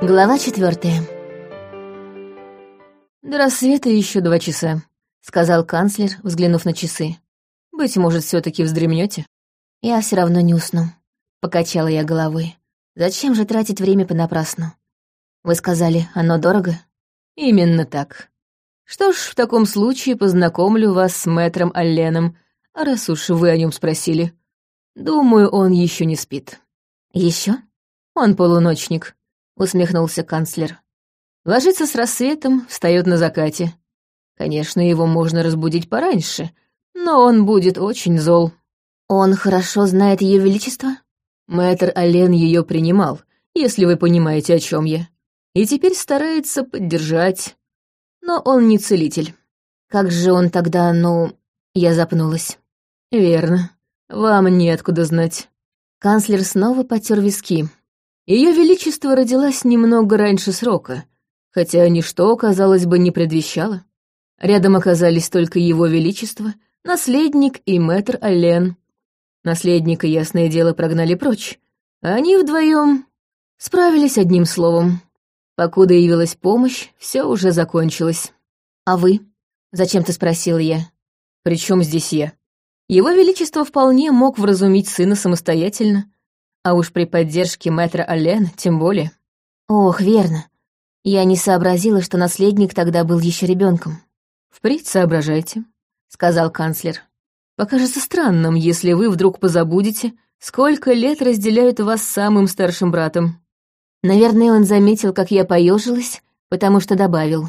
Глава четвертая. «До рассвета еще два часа», — сказал канцлер, взглянув на часы. «Быть может, все таки вздремнете?» «Я все равно не усну», — покачала я головой. «Зачем же тратить время понапрасну? Вы сказали, оно дорого?» «Именно так. Что ж, в таком случае познакомлю вас с мэтром Алленом, а раз уж вы о нем спросили. Думаю, он еще не спит». Еще? Он полуночник», — усмехнулся канцлер. «Ложится с рассветом, встает на закате. Конечно, его можно разбудить пораньше, но он будет очень зол». «Он хорошо знает Ее Величество?» Мэтр Ален ее принимал, если вы понимаете, о чем я. И теперь старается поддержать. Но он не целитель. Как же он тогда, ну... Я запнулась. Верно. Вам неоткуда знать. Канцлер снова потер виски. Ее Величество родилась немного раньше срока, хотя ничто, казалось бы, не предвещало. Рядом оказались только Его Величество, наследник и мэтр Аллен. Наследника, ясное дело, прогнали прочь. Они вдвоем справились одним словом. Покуда явилась помощь, все уже закончилось. «А вы?» — зачем-то спросила я. «Причем здесь я?» Его Величество вполне мог вразумить сына самостоятельно, а уж при поддержке мэтра Аллен тем более. Ох, верно. Я не сообразила, что наследник тогда был еще ребенком. «Впредь соображайте», — сказал канцлер. «Покажется странным, если вы вдруг позабудете, сколько лет разделяют вас с самым старшим братом». Наверное, он заметил, как я поежилась, потому что добавил.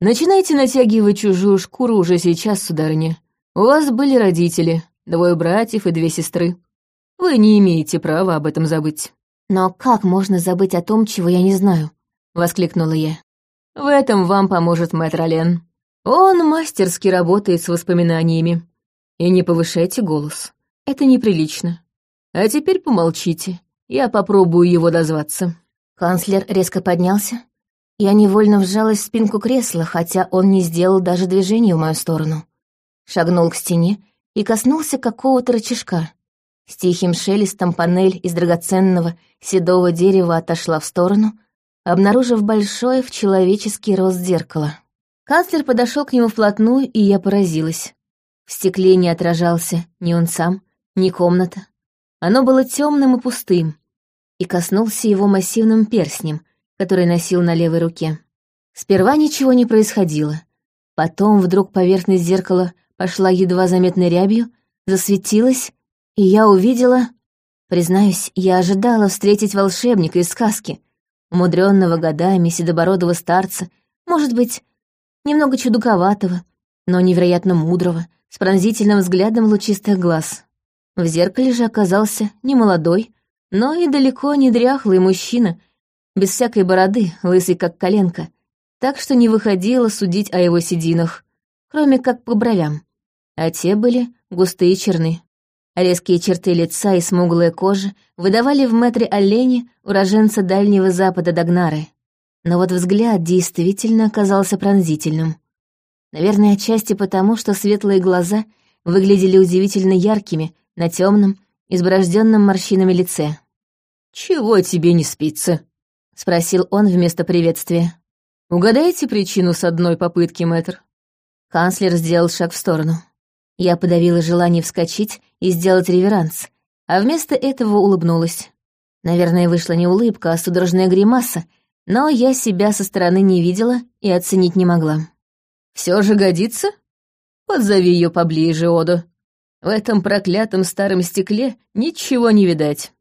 «Начинайте натягивать чужую шкуру уже сейчас, сударыня. У вас были родители, двое братьев и две сестры. Вы не имеете права об этом забыть». «Но как можно забыть о том, чего я не знаю?» — воскликнула я. «В этом вам поможет мэтр Ален. Он мастерски работает с воспоминаниями. И не повышайте голос. Это неприлично. А теперь помолчите. Я попробую его дозваться». Канцлер резко поднялся. Я невольно вжалась в спинку кресла, хотя он не сделал даже движения в мою сторону. Шагнул к стене и коснулся какого-то рычажка. С тихим шелестом панель из драгоценного седого дерева отошла в сторону, обнаружив большое в человеческий рост зеркало. Канцлер подошел к нему вплотную, и я поразилась. В стекле не отражался ни он сам, ни комната. Оно было темным и пустым, и коснулся его массивным перстнем, который носил на левой руке. Сперва ничего не происходило. Потом вдруг поверхность зеркала пошла едва заметной рябью, засветилась, и я увидела... Признаюсь, я ожидала встретить волшебника из сказки, умудренного годами седобородого старца, может быть, немного чудаковатого, но невероятно мудрого, с пронзительным взглядом лучистых глаз. В зеркале же оказался не молодой, но и далеко не дряхлый мужчина, без всякой бороды, лысый как коленка, так что не выходило судить о его сединах, кроме как по бровям, а те были густые черны. Резкие черты лица и смуглая кожа выдавали в метре оленя уроженца Дальнего Запада Дагнары. Но вот взгляд действительно оказался пронзительным. Наверное, отчасти потому, что светлые глаза выглядели удивительно яркими на темном, изборожденном морщинами лице. «Чего тебе не спится?» — спросил он вместо приветствия. «Угадайте причину с одной попытки, мэтр». Канцлер сделал шаг в сторону. Я подавила желание вскочить и сделать реверанс, а вместо этого улыбнулась. Наверное, вышла не улыбка, а судорожная гримаса, но я себя со стороны не видела и оценить не могла. Все же годится? Подзови ее поближе, Ода. В этом проклятом старом стекле ничего не видать.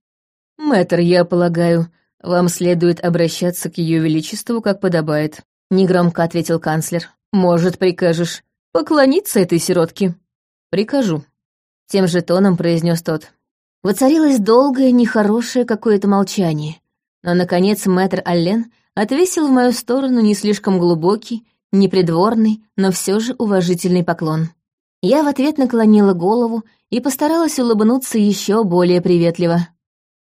Мэтр, я полагаю, вам следует обращаться к ее величеству, как подобает, негромко ответил канцлер. Может, прикажешь поклониться этой сиротке? «Прикажу», — тем же тоном произнес тот. Воцарилось долгое, нехорошее какое-то молчание, но, наконец, мэтр Аллен отвесил в мою сторону не слишком глубокий, непридворный, но все же уважительный поклон. Я в ответ наклонила голову и постаралась улыбнуться еще более приветливо.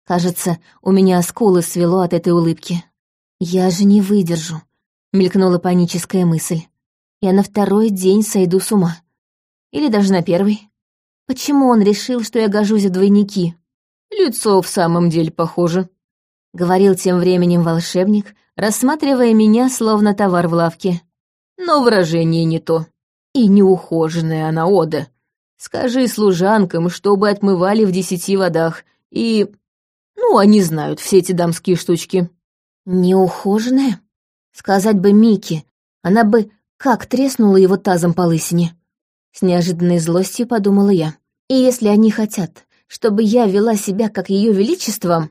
Кажется, у меня скулы свело от этой улыбки. «Я же не выдержу», — мелькнула паническая мысль. «Я на второй день сойду с ума. Или даже на первый. Почему он решил, что я гожусь в двойники? Лицо в самом деле похоже. — говорил тем временем волшебник, рассматривая меня словно товар в лавке. «Но выражение не то. И неухоженная она Ода. Скажи служанкам, чтобы отмывали в десяти водах, и... Ну, они знают все эти дамские штучки». «Неухоженная? Сказать бы Микки, она бы как треснула его тазом по лысине». С неожиданной злостью подумала я. «И если они хотят, чтобы я вела себя как ее величество,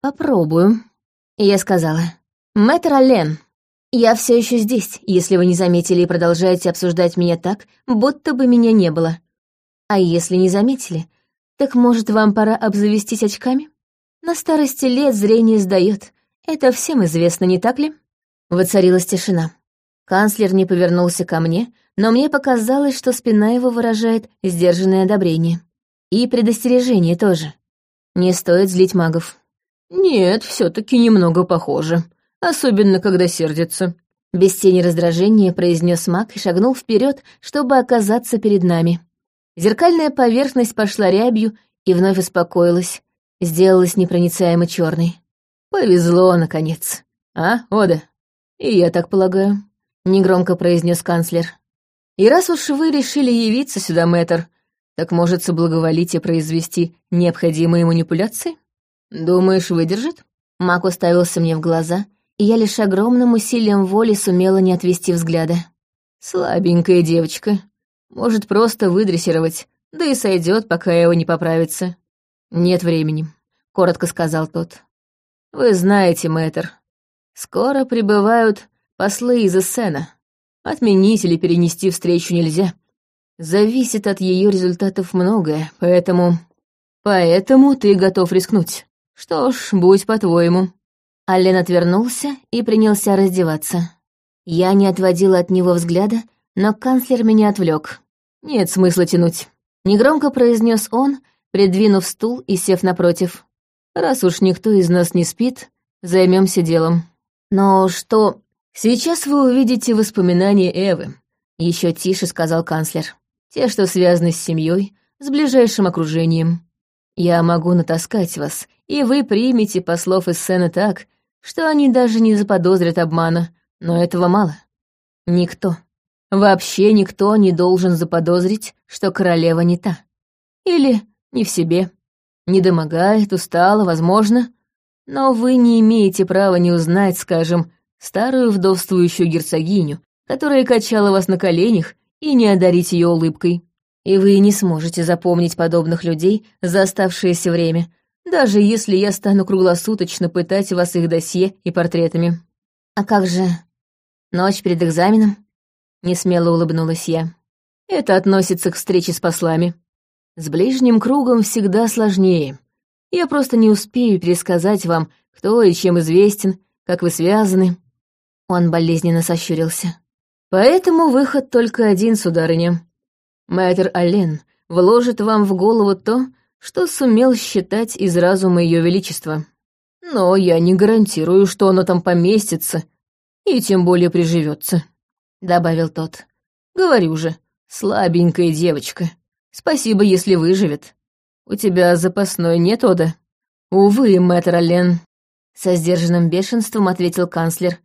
попробую». Я сказала, «Мэтр Аллен, я все еще здесь, если вы не заметили и продолжаете обсуждать меня так, будто бы меня не было. А если не заметили, так может вам пора обзавестись очками? На старости лет зрение сдает, это всем известно, не так ли?» Воцарилась тишина. Канцлер не повернулся ко мне, но мне показалось, что спина его выражает сдержанное одобрение. И предостережение тоже. Не стоит злить магов. «Нет, все таки немного похоже. Особенно, когда сердится». Без тени раздражения произнес маг и шагнул вперед, чтобы оказаться перед нами. Зеркальная поверхность пошла рябью и вновь успокоилась, сделалась непроницаемо черной. «Повезло, наконец. А, Ода?» «И я так полагаю», — негромко произнес канцлер. «И раз уж вы решили явиться сюда, мэтр, так может соблаговолите произвести необходимые манипуляции? Думаешь, выдержит?» Мак уставился мне в глаза, и я лишь огромным усилием воли сумела не отвести взгляда. «Слабенькая девочка. Может, просто выдрессировать, да и сойдет, пока его не поправится. Нет времени», — коротко сказал тот. Вы знаете, мэтр, скоро прибывают послы из Эссена. Отменить или перенести встречу нельзя. Зависит от ее результатов многое, поэтому... Поэтому ты готов рискнуть. Что ж, будь по-твоему». Аллен отвернулся и принялся раздеваться. Я не отводила от него взгляда, но канцлер меня отвлек. «Нет смысла тянуть», — негромко произнес он, придвинув стул и сев напротив. Раз уж никто из нас не спит, займемся делом. Но что... Сейчас вы увидите воспоминания Эвы, еще тише сказал канцлер. Те, что связаны с семьей, с ближайшим окружением. Я могу натаскать вас, и вы примете послов из сцены так, что они даже не заподозрят обмана, но этого мало. Никто, вообще никто не должен заподозрить, что королева не та. Или не в себе, недомогает, устала, возможно, но вы не имеете права не узнать, скажем, старую вдовствующую герцогиню, которая качала вас на коленях, и не одарить ее улыбкой. И вы не сможете запомнить подобных людей за оставшееся время, даже если я стану круглосуточно пытать вас их досье и портретами. А как же ночь перед экзаменом? Несмело улыбнулась я. Это относится к встрече с послами. С ближним кругом всегда сложнее. Я просто не успею пересказать вам, кто и чем известен, как вы связаны». Он болезненно сощурился. «Поэтому выход только один, сударыня. Мэтр Аллен вложит вам в голову то, что сумел считать из разума Ее Величества. Но я не гарантирую, что оно там поместится и тем более приживется», — добавил тот. «Говорю же, слабенькая девочка. Спасибо, если выживет. У тебя запасной нет, Ода? Увы, мэтр Аллен. Со сдержанным бешенством ответил канцлер.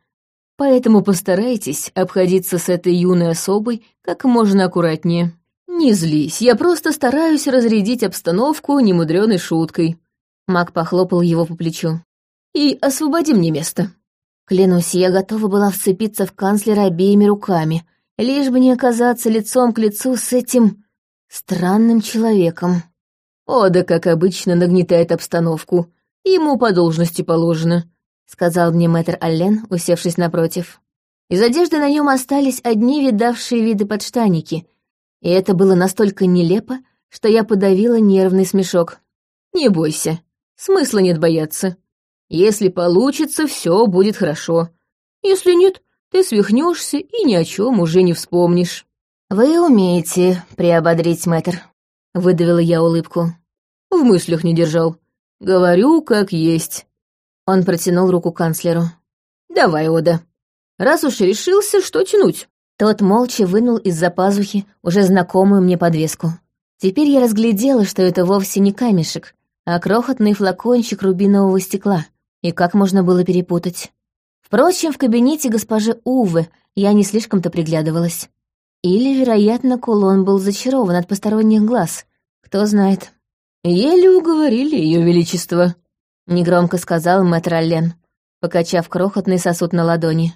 Поэтому постарайтесь обходиться с этой юной особой как можно аккуратнее. Не злись, я просто стараюсь разрядить обстановку немудреной шуткой. Мак похлопал его по плечу. И освободи мне место. Клянусь, я готова была вцепиться в канцлера обеими руками, лишь бы не оказаться лицом к лицу с этим странным человеком. Ода, как обычно, нагнетает обстановку. Ему по должности положено, — сказал мне мэтр Аллен, усевшись напротив. Из одежды на нем остались одни видавшие виды подштаники, и это было настолько нелепо, что я подавила нервный смешок. «Не бойся, смысла нет бояться. Если получится, все будет хорошо. Если нет, ты свихнешься и ни о чем уже не вспомнишь». «Вы умеете приободрить, мэтр», — выдавила я улыбку. «В мыслях не держал. Говорю, как есть». Он протянул руку канцлеру. «Давай, Ода. Раз уж решился, что тянуть?» Тот молча вынул из-за пазухи уже знакомую мне подвеску. Теперь я разглядела, что это вовсе не камешек, а крохотный флакончик рубинового стекла. И как можно было перепутать? Впрочем, в кабинете госпожи Увы я не слишком-то приглядывалась. Или, вероятно, кулон был зачарован от посторонних глаз. Кто знает. «Еле уговорили ее величество», — негромко сказал мэтр Аллен, покачав крохотный сосуд на ладони.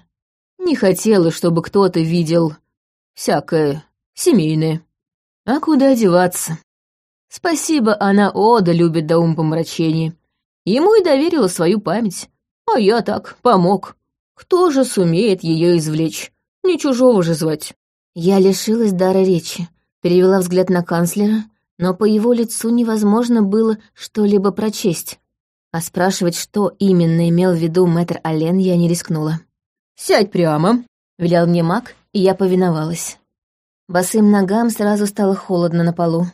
«Не хотела, чтобы кто-то видел всякое семейное. А куда деваться? Спасибо, она Ода любит до умопомрачения. Ему и доверила свою память. А я так, помог. Кто же сумеет ее извлечь? Не чужого же звать. Я лишилась дара речи, перевела взгляд на канцлера, но по его лицу невозможно было что-либо прочесть. А спрашивать, что именно имел в виду мэтр Ален, я не рискнула. «Сядь прямо», — велел мне маг, и я повиновалась. Босым ногам сразу стало холодно на полу.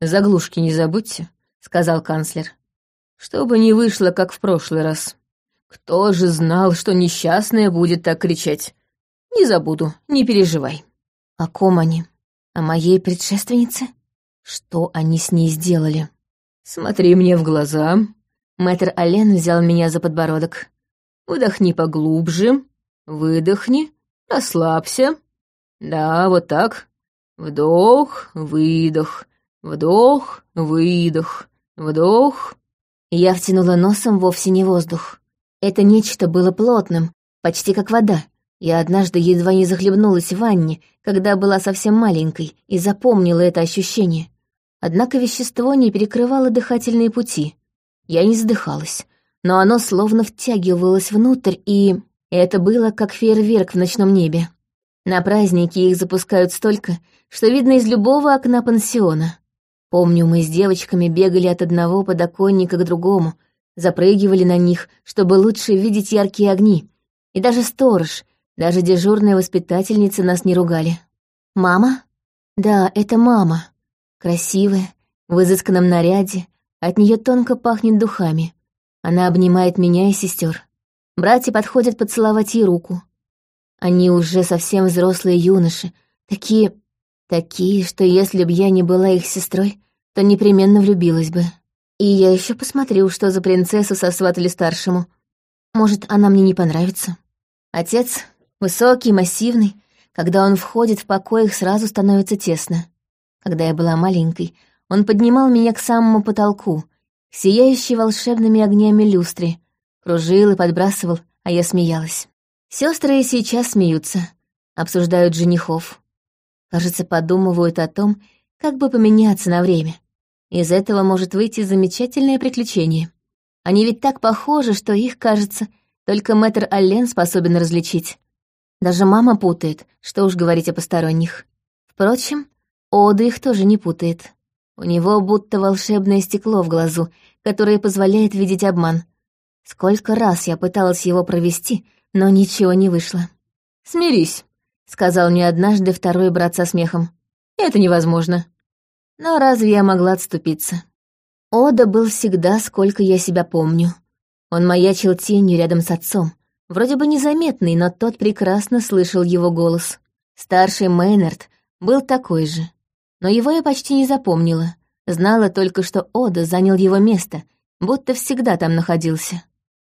«Заглушки не забудьте», — сказал канцлер. «Чтобы не вышло, как в прошлый раз. Кто же знал, что несчастная будет так кричать? Не забуду, не переживай». О ком они? О моей предшественнице? Что они с ней сделали? Смотри мне в глаза. Мэтр Ален взял меня за подбородок. Вдохни поглубже, выдохни, расслабься. Да, вот так. Вдох, выдох, вдох, выдох, вдох. Я втянула носом вовсе не воздух. Это нечто было плотным, почти как вода. Я однажды едва не захлебнулась в ванне, когда была совсем маленькой, и запомнила это ощущение. Однако вещество не перекрывало дыхательные пути. Я не задыхалась, но оно словно втягивалось внутрь, и это было как фейерверк в ночном небе. На праздники их запускают столько, что видно из любого окна пансиона. Помню, мы с девочками бегали от одного подоконника к другому, запрыгивали на них, чтобы лучше видеть яркие огни. И даже сторож, даже дежурные воспитательницы нас не ругали. «Мама?» «Да, это мама. Красивая, в изысканном наряде, от нее тонко пахнет духами. Она обнимает меня и сестер. Братья подходят поцеловать ей руку. Они уже совсем взрослые юноши, такие... такие, что если б я не была их сестрой, то непременно влюбилась бы. И я еще посмотрю, что за принцессу сосватали старшему. Может, она мне не понравится. Отец, Высокий, массивный. Когда он входит в покой, их сразу становится тесно. Когда я была маленькой, он поднимал меня к самому потолку, к волшебными огнями люстре, кружил и подбрасывал, а я смеялась. Сестры и сейчас смеются, обсуждают женихов. Кажется, подумывают о том, как бы поменяться на время. Из этого может выйти замечательное приключение. Они ведь так похожи, что их, кажется, только мэтр Аллен способен различить. Даже мама путает, что уж говорить о посторонних. Впрочем, Ода их тоже не путает. У него будто волшебное стекло в глазу, которое позволяет видеть обман. Сколько раз я пыталась его провести, но ничего не вышло. «Смирись», — сказал мне однажды второй брат со смехом. «Это невозможно». Но разве я могла отступиться? Ода был всегда, сколько я себя помню. Он маячил тенью рядом с отцом, Вроде бы незаметный, но тот прекрасно слышал его голос. Старший Мейнард был такой же. Но его я почти не запомнила. Знала только, что Ода занял его место, будто всегда там находился.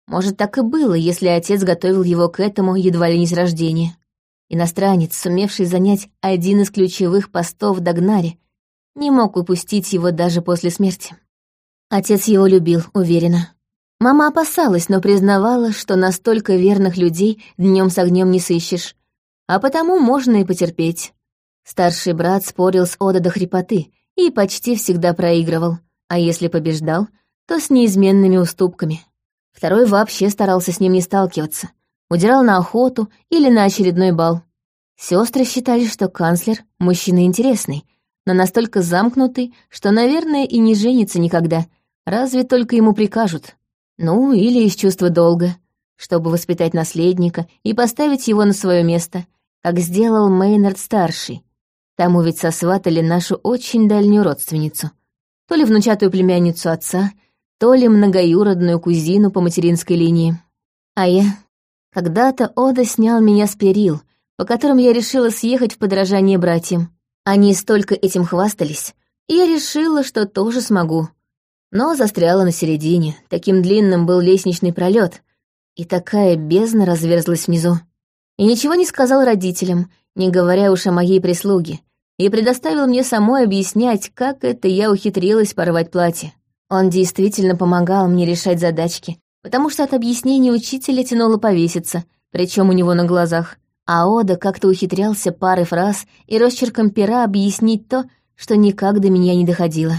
Может, так и было, если отец готовил его к этому едва ли не с рождения. Иностранец, сумевший занять один из ключевых постов в Дагнаре, не мог упустить его даже после смерти. Отец его любил, уверена. Мама опасалась, но признавала, что настолько верных людей днем с огнем не сыщешь, а потому можно и потерпеть. Старший брат спорил с Ода до хрипоты и почти всегда проигрывал, а если побеждал, то с неизменными уступками. Второй вообще старался с ним не сталкиваться, удирал на охоту или на очередной бал. Сестры считали, что канцлер — мужчина интересный, но настолько замкнутый, что, наверное, и не женится никогда, разве только ему прикажут. Ну, или из чувства долга, чтобы воспитать наследника и поставить его на свое место, как сделал Мейнард-старший. Тому ведь сосватали нашу очень дальнюю родственницу. То ли внучатую племянницу отца, то ли многоюродную кузину по материнской линии. А я... Когда-то Ода снял меня с перил, по которым я решила съехать в подражание братьям. Они столько этим хвастались, и я решила, что тоже смогу. но застряла на середине, таким длинным был лестничный пролет, и такая бездна разверзлась внизу. И ничего не сказал родителям, не говоря уж о моей прислуге, и предоставил мне самой объяснять, как это я ухитрилась порвать платье. Он действительно помогал мне решать задачки, потому что от объяснений учителя тянуло повеситься, причем у него на глазах. А Ода как-то ухитрялся парой фраз и росчерком пера объяснить то, что никак до меня не доходило.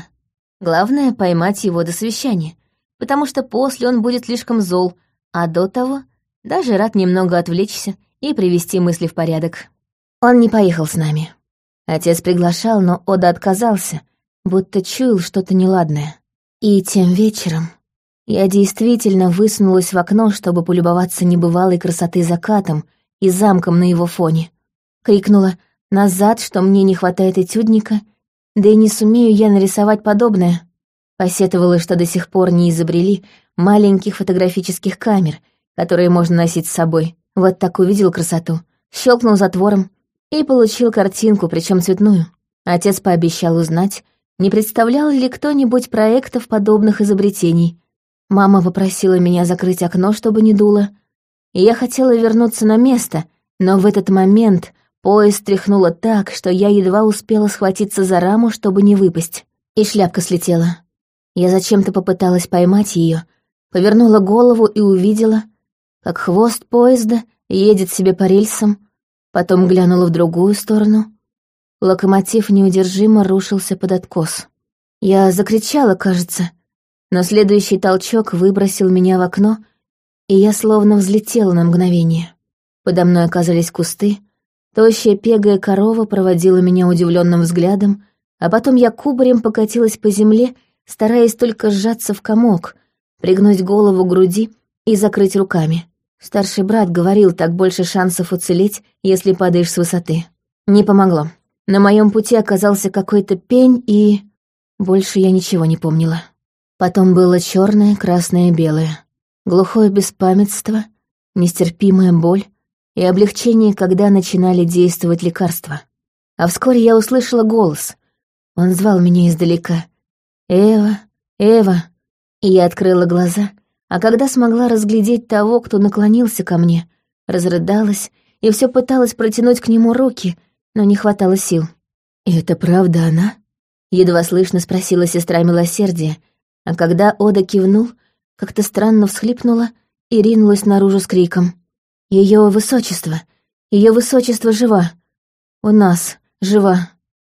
Главное — поймать его до совещания, потому что после он будет слишком зол, а до того даже рад немного отвлечься и привести мысли в порядок. Он не поехал с нами. Отец приглашал, но Ода отказался, будто чуял что-то неладное. И тем вечером я действительно высунулась в окно, чтобы полюбоваться небывалой красоты закатом и замком на его фоне. Крикнула «назад», что мне не хватает этюдника, да и не сумею я нарисовать подобное. Посетовала, что до сих пор не изобрели маленьких фотографических камер, которые можно носить с собой. Вот так увидел красоту, щелкнул затвором и получил картинку, причем цветную. Отец пообещал узнать, не представлял ли кто-нибудь проектов подобных изобретений. Мама попросила меня закрыть окно, чтобы не дуло, и я хотела вернуться на место, но в этот момент поезд тряхнуло так, что я едва успела схватиться за раму, чтобы не выпасть, и шляпка слетела. Я зачем-то попыталась поймать ее, повернула голову и увидела, как хвост поезда едет себе по рельсам, потом глянула в другую сторону — Локомотив неудержимо рушился под откос. Я закричала, кажется, но следующий толчок выбросил меня в окно, и я словно взлетела на мгновение. Подо мной оказались кусты, тощая пегая корова проводила меня удивленным взглядом, а потом я кубарем покатилась по земле, стараясь только сжаться в комок, пригнуть голову к груди и закрыть руками. Старший брат говорил, так больше шансов уцелеть, если падаешь с высоты. Не помогло. На моем пути оказался какой-то пень, и... Больше я ничего не помнила. Потом было черное, красное белое. Глухое беспамятство, нестерпимая боль и облегчение, когда начинали действовать лекарства. А вскоре я услышала голос. Он звал меня издалека. «Эва, Эва!» И я открыла глаза, а когда смогла разглядеть того, кто наклонился ко мне, разрыдалась и все пыталась протянуть к нему руки — но не хватало сил. «И это правда она?» Едва слышно спросила сестра милосердия, а когда Ода кивнул, как-то странно всхлипнула и ринулась наружу с криком. Ее высочество, ее высочество жива. У нас жива.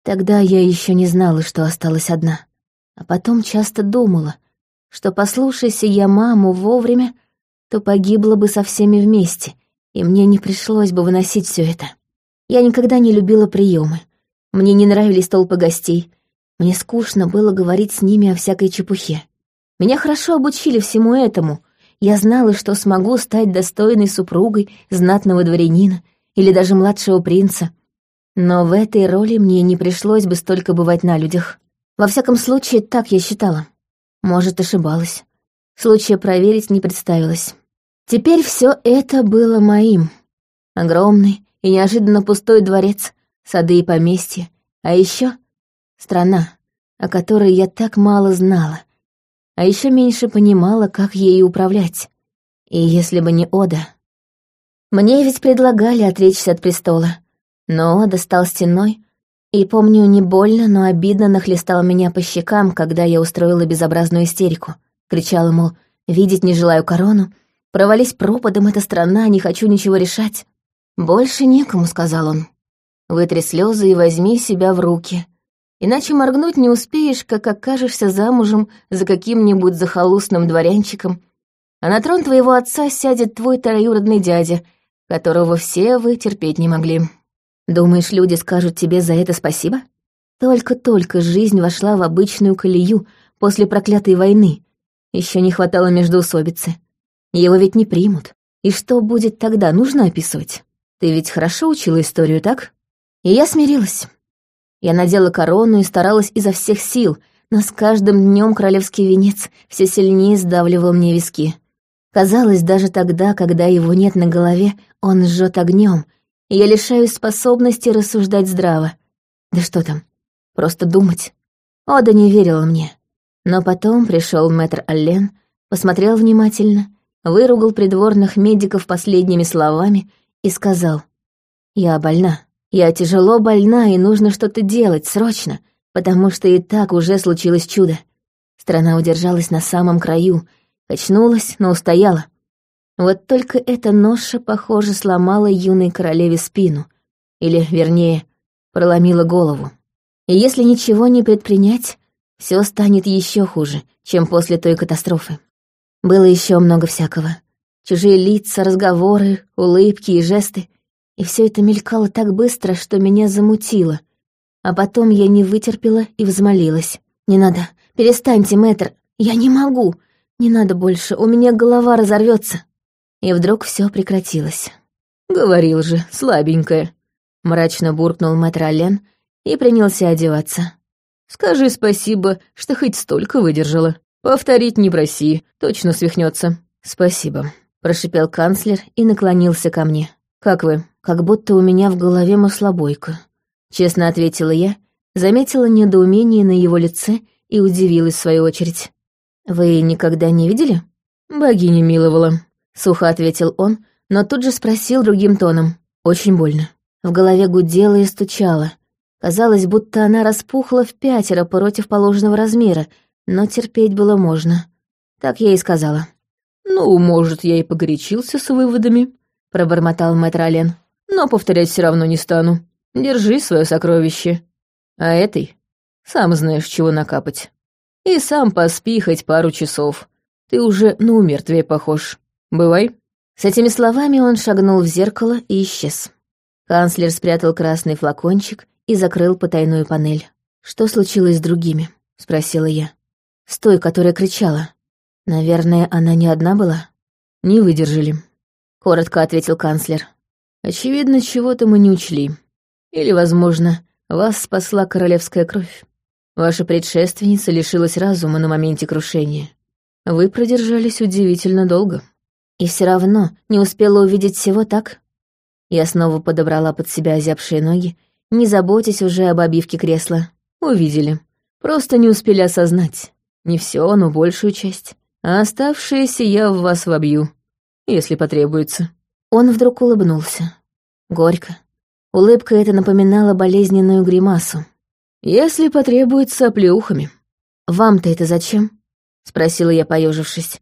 Тогда я еще не знала, что осталась одна. А потом часто думала, что послушайся я маму вовремя, то погибла бы со всеми вместе, и мне не пришлось бы выносить все это. Я никогда не любила приемы. Мне не нравились толпы гостей. Мне скучно было говорить с ними о всякой чепухе. Меня хорошо обучили всему этому. Я знала, что смогу стать достойной супругой знатного дворянина или даже младшего принца. Но в этой роли мне не пришлось бы столько бывать на людях. Во всяком случае, так я считала. Может, ошибалась. Случая проверить не представилось. Теперь все это было моим. Огромный, и неожиданно пустой дворец, сады и поместья, а еще страна, о которой я так мало знала, а еще меньше понимала, как ею управлять. И если бы не Ода... Мне ведь предлагали отречься от престола, но Ода стал стеной, и, помню, не больно, но обидно нахлестал меня по щекам, когда я устроила безобразную истерику. Кричала, мол, видеть не желаю корону, провались пропадом эта страна, не хочу ничего решать. «Больше некому», — сказал он. «Вытри слезы и возьми себя в руки. Иначе моргнуть не успеешь, как окажешься замужем за каким-нибудь захолустным дворянчиком, а на трон твоего отца сядет твой троюродный дядя, которого все вы терпеть не могли. Думаешь, люди скажут тебе за это спасибо? Только-только жизнь вошла в обычную колею после проклятой войны. Еще не хватало междоусобицы. Его ведь не примут. И что будет тогда, нужно описывать?» Ты ведь хорошо учила историю, так? И я смирилась. Я надела корону и старалась изо всех сил, но с каждым днем королевский венец все сильнее сдавливал мне виски. Казалось, даже тогда, когда его нет на голове, он жжет огнем, я лишаюсь способности рассуждать здраво. Да что там, просто думать. Ода не верила мне. Но потом пришел мэтр Аллен, посмотрел внимательно, выругал придворных медиков последними словами и сказал, «Я больна. Я тяжело больна, и нужно что-то делать срочно, потому что и так уже случилось чудо. Страна удержалась на самом краю, качнулась, но устояла. Вот только эта ноша, похоже, сломала юной королеве спину, или, вернее, проломила голову. И если ничего не предпринять, все станет еще хуже, чем после той катастрофы. Было еще много всякого. Чужие лица, разговоры, улыбки и жесты. И все это мелькало так быстро, что меня замутило. А потом я не вытерпела и взмолилась. «Не надо, перестаньте, мэтр, я не могу. Не надо больше, у меня голова разорвется. И вдруг все прекратилось. «Говорил же, слабенькая», — мрачно буркнул мэтр Ален и принялся одеваться. «Скажи спасибо, что хоть столько выдержала. Повторить не проси, точно свихнется. «Спасибо», — прошипел канцлер и наклонился ко мне. «Как вы?» «Как будто у меня в голове маслобойка», — честно ответила я, заметила недоумение на его лице и удивилась в свою очередь. «Вы никогда не видели?» «Богиня миловала», — сухо ответил он, но тут же спросил другим тоном. «Очень больно». В голове гудело и стучало. Казалось, будто она распухла в пятеро против положенного размера, но терпеть было можно. Так я и сказала. «Ну, может, я и погорячился с выводами», — пробормотал мэтр Ален. «Но повторять все равно не стану. Держи свое сокровище. А этой сам знаешь, чего накапать. И сам поспи хоть пару часов. Ты уже на умертвие похож. Бывай». С этими словами он шагнул в зеркало и исчез. Канцлер спрятал красный флакончик и закрыл потайную панель. «Что случилось с другими?» — спросила я. «С той, которая кричала. Наверное, она не одна была?» «Не выдержали», — коротко ответил канцлер. «Очевидно, чего-то мы не учли. Или, возможно, вас спасла королевская кровь. Ваша предшественница лишилась разума на моменте крушения. Вы продержались удивительно долго». «И все равно не успела увидеть всего так?» Я снова подобрала под себя озябшие ноги не заботясь уже об обивке кресла. Увидели. Просто не успели осознать. Не все, но большую часть. А оставшиеся я в вас вобью, если потребуется. Он вдруг улыбнулся. Горько. Улыбка эта напоминала болезненную гримасу. Если потребуется, оплеухами. «Вам-то это зачем?» — спросила я, поежившись.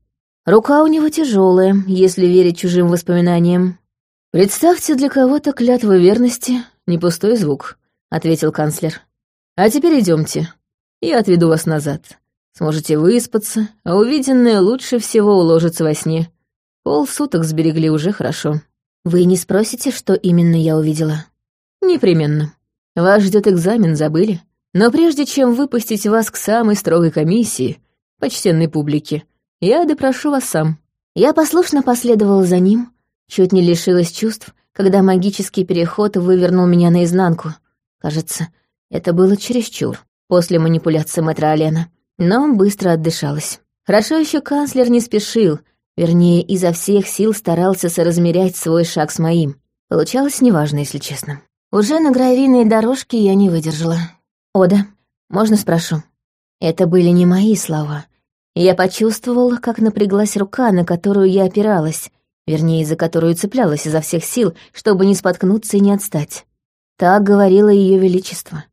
Рука у него тяжелая, если верить чужим воспоминаниям. Представьте для кого-то клятву верности не пустой звук», — ответил канцлер. «А теперь идемте. Я отведу вас назад. Сможете выспаться, а увиденное лучше всего уложится во сне. Полсуток сберегли уже хорошо». «Вы не спросите, что именно я увидела?» «Непременно. Вас ждет экзамен, забыли? Но прежде чем выпустить вас к самой строгой комиссии, почтенной публике, я допрошу вас сам». Я послушно последовала за ним, чуть не лишилась чувств, когда магический переход вывернул меня наизнанку. Кажется, это было чересчур после манипуляции мэтра Алена, но быстро отдышалась. Хорошо еще канцлер не спешил, вернее, изо всех сил старался соразмерять свой шаг с моим. Получалось неважно, если честно. Уже на гравийной дорожке я не выдержала. «Ода, можно спрошу?» Это были не мои слова. Я почувствовала, как напряглась рука, на которую я опиралась, вернее, за которую цеплялась изо всех сил, чтобы не споткнуться и не отстать. Так говорило Ее Величество.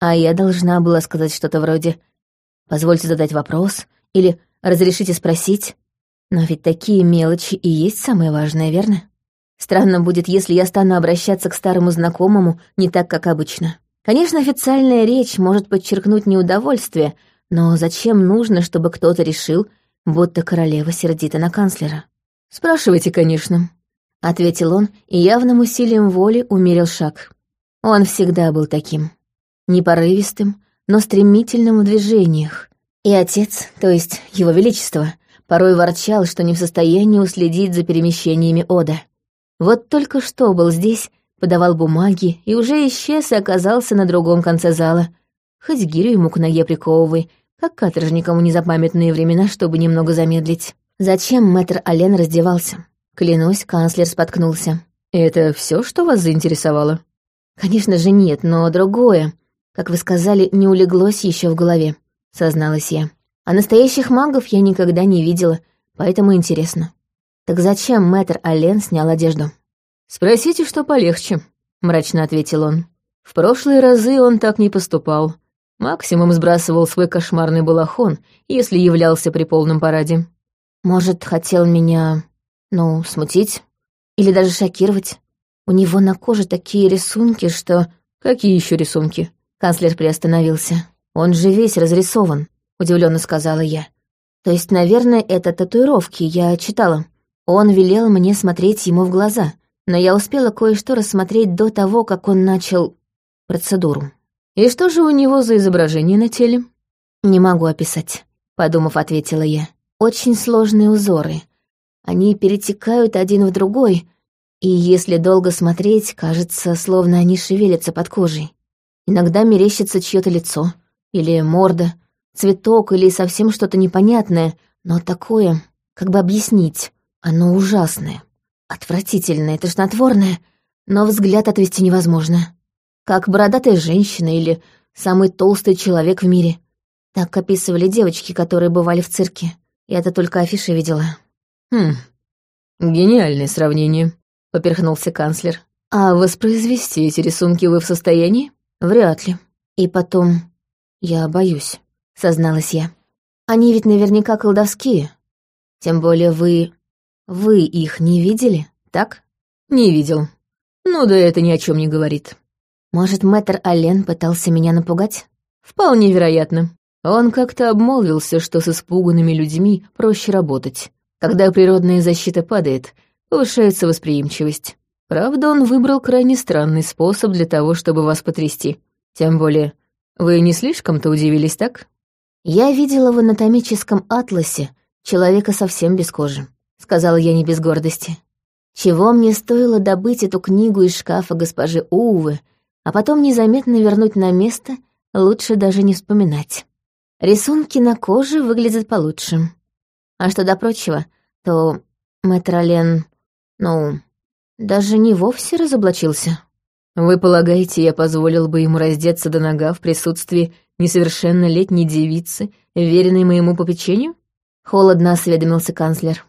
А я должна была сказать что-то вроде «Позвольте задать вопрос» или «Разрешите спросить». Но ведь такие мелочи и есть самое важное, верно? Странно будет, если я стану обращаться к старому знакомому не так, как обычно. Конечно, официальная речь может подчеркнуть неудовольствие, но зачем нужно, чтобы кто-то решил, будто королева сердита на канцлера? «Спрашивайте, конечно», — ответил он и явным усилием воли умерил шаг. Он всегда был таким. Непорывистым, но стремительным в движениях. И отец, то есть его величество, порой ворчал, что не в состоянии уследить за перемещениями Ода. Вот только что был здесь, подавал бумаги и уже исчез и оказался на другом конце зала. Хоть гирю ему к ноге приковывай, как каторжникам в незапамятные времена, чтобы немного замедлить. Зачем мэтр Ален раздевался? Клянусь, канцлер споткнулся. «Это все, что вас заинтересовало?» «Конечно же нет, но другое. Как вы сказали, не улеглось еще в голове», — созналась я. А настоящих магов я никогда не видела, поэтому интересно. Так зачем мэтр Ален снял одежду? «Спросите, что полегче», — мрачно ответил он. «В прошлые разы он так не поступал. Максимум сбрасывал свой кошмарный балахон, если являлся при полном параде». «Может, хотел меня, ну, смутить? Или даже шокировать? У него на коже такие рисунки, что...» «Какие еще рисунки?» Канцлер приостановился. «Он же весь разрисован», — удивленно сказала я. «То есть, наверное, это татуировки, я читала. Он велел мне смотреть ему в глаза, но я успела кое-что рассмотреть до того, как он начал процедуру. «И что же у него за изображение на теле?» «Не могу описать», — подумав, ответила я. «Очень сложные узоры. Они перетекают один в другой, и если долго смотреть, кажется, словно они шевелятся под кожей. Иногда мерещится чье-то лицо, или морда, цветок, или совсем что-то непонятное, но такое, как бы объяснить, оно ужасное. Отвратительное, тошнотворное, но взгляд отвести невозможно. Как бородатая женщина или самый толстый человек в мире. Так описывали девочки, которые бывали в цирке. Я это только афиши видела. «Хм, гениальное сравнение», — поперхнулся канцлер. «А воспроизвести эти рисунки вы в состоянии?» «Вряд ли. И потом, я боюсь», — созналась я. «Они ведь наверняка колдовские. Тем более вы вы их не видели, так? Не видел. Ну да это ни о чем не говорит. Может, мэтр Аллен пытался меня напугать? Вполне вероятно. Он как-то обмолвился, что с испуганными людьми проще работать. Когда природная защита падает, повышается восприимчивость. Правда, он выбрал крайне странный способ для того, чтобы вас потрясти. Тем более, вы не слишком-то удивились, так? Я видела в анатомическом атласе человека совсем без кожи сказала я не без гордости. Чего мне стоило добыть эту книгу из шкафа госпожи Увы, а потом незаметно вернуть на место, лучше даже не вспоминать. Рисунки на коже выглядят получше. А что до прочего, то мэтр Ален, ну, даже не вовсе разоблачился. Вы полагаете, я позволил бы ему раздеться до нога в присутствии несовершеннолетней девицы, веренной моему попечению? Холодно осведомился канцлер.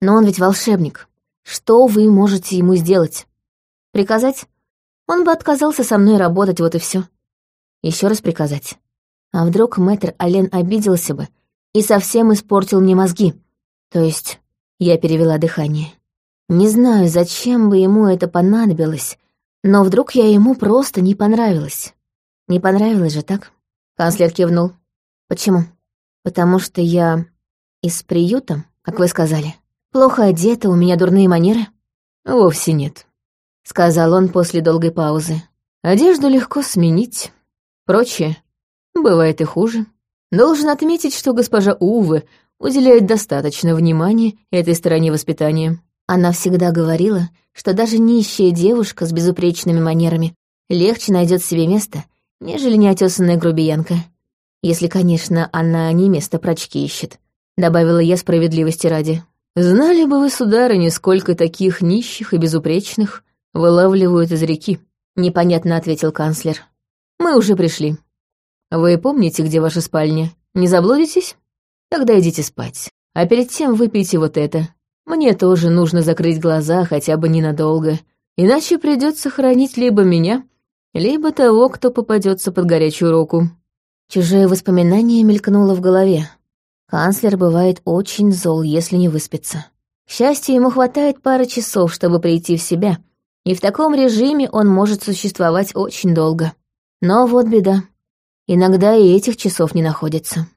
Но он ведь волшебник. Что вы можете ему сделать? Приказать? Он бы отказался со мной работать, вот и все. Еще раз приказать. А вдруг мэтр Ален обиделся бы и совсем испортил мне мозги? То есть я перевела дыхание. Не знаю, зачем бы ему это понадобилось, но вдруг я ему просто не понравилась. Не понравилось же, так? Канцлер кивнул. Почему? Потому что я из приюта, как вы сказали. Плохо одета, у меня дурные манеры?» «Вовсе нет», — сказал он после долгой паузы. «Одежду легко сменить. Прочее, бывает и хуже. Должен отметить, что госпожа Увы уделяет достаточно внимания этой стороне воспитания». Она всегда говорила, что даже нищая девушка с безупречными манерами легче найдет себе место, нежели неотесанная грубиянка. Если, конечно, она не место прочки ищет, добавила я справедливости ради. Знали бы вы, сударыня, сколько таких нищих и безупречных вылавливают из реки, непонятно ответил канцлер. Мы уже пришли. Вы помните, где ваша спальня? Не заблудитесь? Тогда идите спать. А перед тем выпейте вот это. Мне тоже нужно закрыть глаза хотя бы ненадолго, иначе придется хранить либо меня, либо того, кто попадется под горячую руку. Чужое воспоминание мелькнуло в голове. Канцлер бывает очень зол, если не выспится. К счастью, ему хватает пары часов, чтобы прийти в себя, и в таком режиме он может существовать очень долго. Но вот беда. Иногда и этих часов не находится.